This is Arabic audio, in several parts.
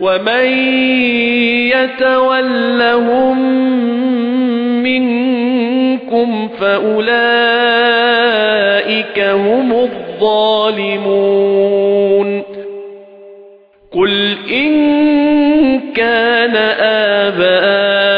ومن يتولهم منكم فأولئك هم الظالمون قل إن كان آباؤكم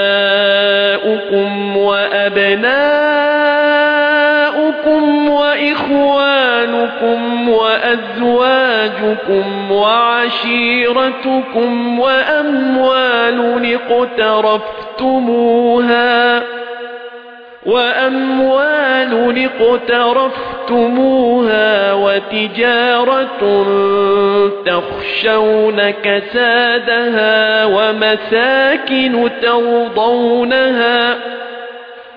وأبناؤكم وإخوانكم وأزواجكم وعشيرتكم وأموال اقترفتموها وأموال اقترفتموها وتجارة تخشون كسادها ومساكن ترضونها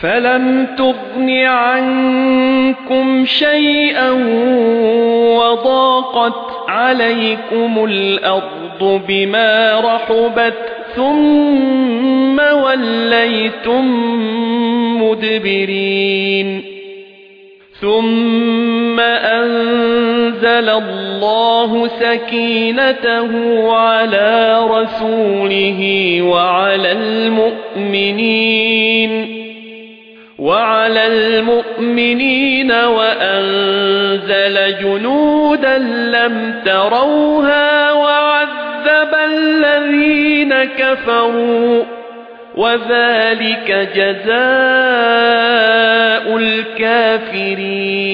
فلم تغن عنكم شيئا وضاقت عليكم الأرض بما رحبت ثم وليتم مدبرين ثم أنزل الله سكينته على رسوله وعلى المؤمنين وعلى المؤمنين وأنزل جنودا لم تروها وعذب الذين كفروا وذلك جزاء الكافرين